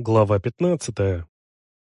Глава 15.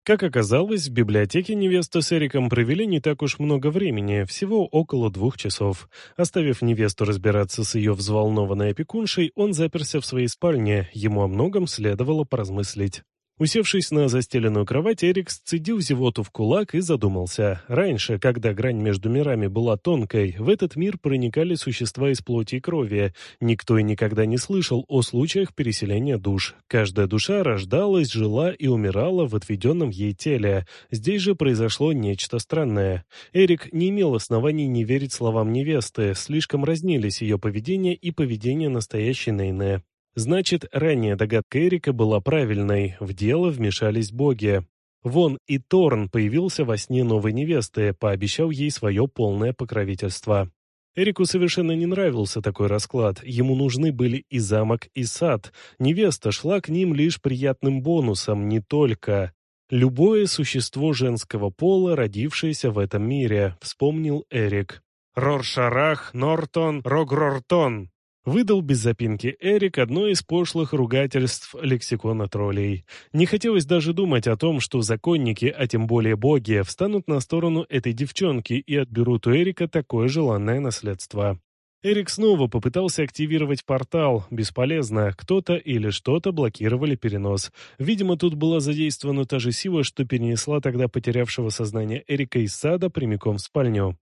Как оказалось, в библиотеке невеста с Эриком провели не так уж много времени, всего около двух часов. Оставив невесту разбираться с ее взволнованной опекуншей, он заперся в своей спальне, ему о многом следовало поразмыслить. Усевшись на застеленную кровать, Эрик сцедил зевоту в кулак и задумался. Раньше, когда грань между мирами была тонкой, в этот мир проникали существа из плоти и крови. Никто и никогда не слышал о случаях переселения душ. Каждая душа рождалась, жила и умирала в отведенном ей теле. Здесь же произошло нечто странное. Эрик не имел оснований не верить словам невесты, слишком разнились ее поведение и поведение настоящей Нейне. Значит, ранняя догадка Эрика была правильной, в дело вмешались боги. Вон и Торн появился во сне новой невесты, пообещал ей свое полное покровительство. Эрику совершенно не нравился такой расклад, ему нужны были и замок, и сад. Невеста шла к ним лишь приятным бонусом, не только. Любое существо женского пола, родившееся в этом мире, вспомнил Эрик. Роршарах, Нортон, Рогрортон. Выдал без запинки Эрик одно из пошлых ругательств лексикона троллей. Не хотелось даже думать о том, что законники, а тем более боги, встанут на сторону этой девчонки и отберут у Эрика такое желанное наследство. Эрик снова попытался активировать портал. Бесполезно. Кто-то или что-то блокировали перенос. Видимо, тут была задействована та же сила, что перенесла тогда потерявшего сознание Эрика из сада прямиком в спальню.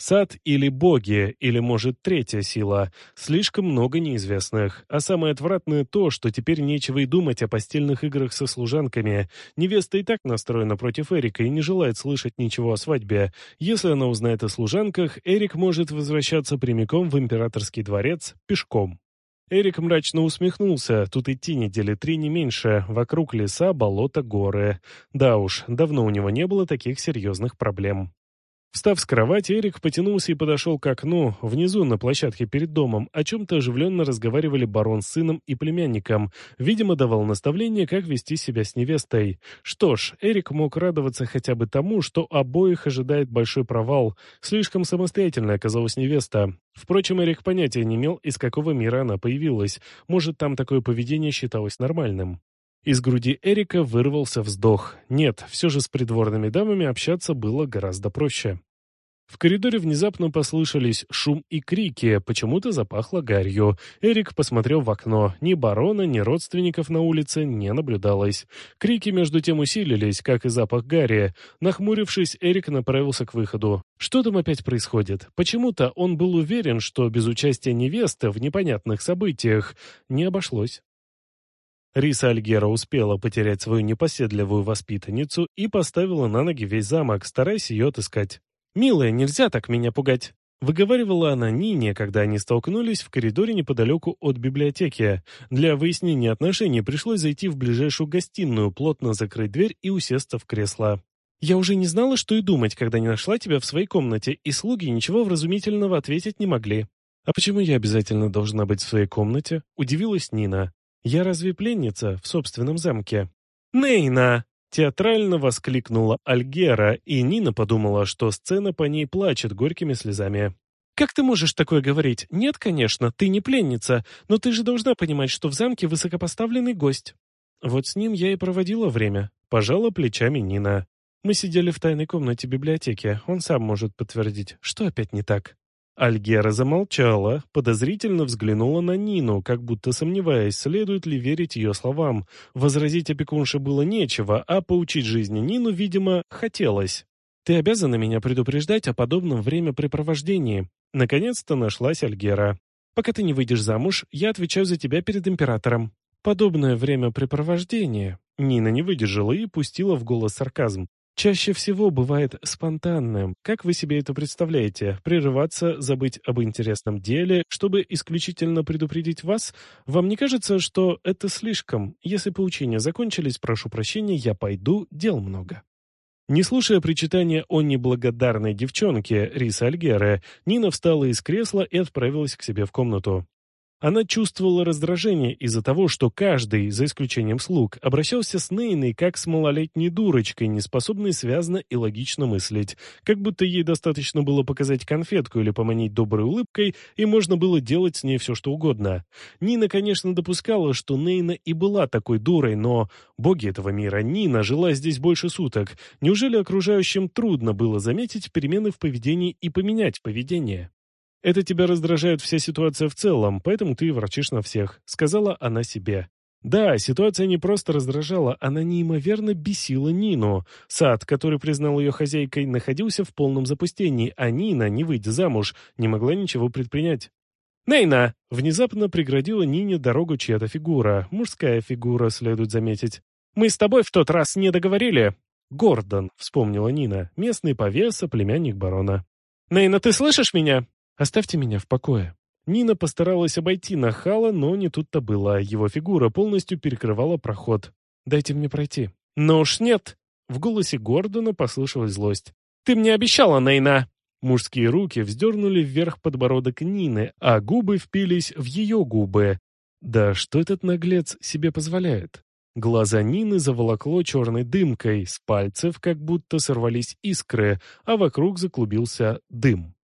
Сад или боги, или, может, третья сила. Слишком много неизвестных. А самое отвратное то, что теперь нечего и думать о постельных играх со служанками. Невеста и так настроена против Эрика и не желает слышать ничего о свадьбе. Если она узнает о служанках, Эрик может возвращаться прямиком в императорский дворец пешком. Эрик мрачно усмехнулся. Тут идти недели три не меньше. Вокруг леса, болото, горы. Да уж, давно у него не было таких серьезных проблем. Встав с кровати, Эрик потянулся и подошел к окну. Внизу, на площадке перед домом, о чем-то оживленно разговаривали барон с сыном и племянником. Видимо, давал наставление, как вести себя с невестой. Что ж, Эрик мог радоваться хотя бы тому, что обоих ожидает большой провал. Слишком самостоятельно оказалась невеста. Впрочем, Эрик понятия не имел, из какого мира она появилась. Может, там такое поведение считалось нормальным. Из груди Эрика вырвался вздох. Нет, все же с придворными дамами общаться было гораздо проще. В коридоре внезапно послышались шум и крики, почему-то запахло гарью. Эрик посмотрел в окно. Ни барона, ни родственников на улице не наблюдалось. Крики между тем усилились, как и запах гари. Нахмурившись, Эрик направился к выходу. Что там опять происходит? Почему-то он был уверен, что без участия невесты в непонятных событиях не обошлось. Риса Альгера успела потерять свою непоседливую воспитанницу и поставила на ноги весь замок, стараясь ее отыскать. «Милая, нельзя так меня пугать!» Выговаривала она Нине, когда они столкнулись в коридоре неподалеку от библиотеки. Для выяснения отношений пришлось зайти в ближайшую гостиную, плотно закрыть дверь и усесться в кресло. «Я уже не знала, что и думать, когда не нашла тебя в своей комнате, и слуги ничего вразумительного ответить не могли». «А почему я обязательно должна быть в своей комнате?» – удивилась Нина. Я разве пленница в собственном замке? Нейна! Театрально воскликнула Альгера, и Нина подумала, что сцена по ней плачет горькими слезами. «Как ты можешь такое говорить? Нет, конечно, ты не пленница, но ты же должна понимать, что в замке высокопоставленный гость». Вот с ним я и проводила время. Пожала плечами Нина. Мы сидели в тайной комнате библиотеки. Он сам может подтвердить, что опять не так. Альгера замолчала, подозрительно взглянула на Нину, как будто сомневаясь, следует ли верить ее словам. Возразить опекунше было нечего, а поучить жизни Нину, видимо, хотелось. «Ты обязана меня предупреждать о подобном времяпрепровождении». Наконец-то нашлась Альгера. «Пока ты не выйдешь замуж, я отвечаю за тебя перед императором». Подобное времяпрепровождение Нина не выдержала и пустила в голос сарказм чаще всего бывает спонтанным. Как вы себе это представляете? Прерываться, забыть об интересном деле, чтобы исключительно предупредить вас? Вам не кажется, что это слишком? Если поучения закончились, прошу прощения, я пойду, дел много. Не слушая причитания о неблагодарной девчонке Риса Альгера, Нина встала из кресла и отправилась к себе в комнату. Она чувствовала раздражение из-за того, что каждый, за исключением слуг, обращался с Нейной как с малолетней дурочкой, не способной связно и логично мыслить. Как будто ей достаточно было показать конфетку или поманить доброй улыбкой, и можно было делать с ней все, что угодно. Нина, конечно, допускала, что Нейна и была такой дурой, но, боги этого мира, Нина жила здесь больше суток. Неужели окружающим трудно было заметить перемены в поведении и поменять поведение? «Это тебя раздражает вся ситуация в целом, поэтому ты ворчишь на всех», — сказала она себе. Да, ситуация не просто раздражала, она неимоверно бесила Нину. Сад, который признал ее хозяйкой, находился в полном запустении, а Нина, не выйдя замуж, не могла ничего предпринять. «Нейна!» — внезапно преградила Нине дорогу чья-то фигура. Мужская фигура, следует заметить. «Мы с тобой в тот раз не договорили». «Гордон», — вспомнила Нина, местный повеса, племянник барона. «Нейна, ты слышишь меня?» «Оставьте меня в покое». Нина постаралась обойти нахала, но не тут-то было. Его фигура полностью перекрывала проход. «Дайте мне пройти». «Ну уж нет!» В голосе Гордона послышалась злость. «Ты мне обещала, Нейна!» Мужские руки вздернули вверх подбородок Нины, а губы впились в ее губы. Да что этот наглец себе позволяет? Глаза Нины заволокло черной дымкой, с пальцев как будто сорвались искры, а вокруг заклубился дым.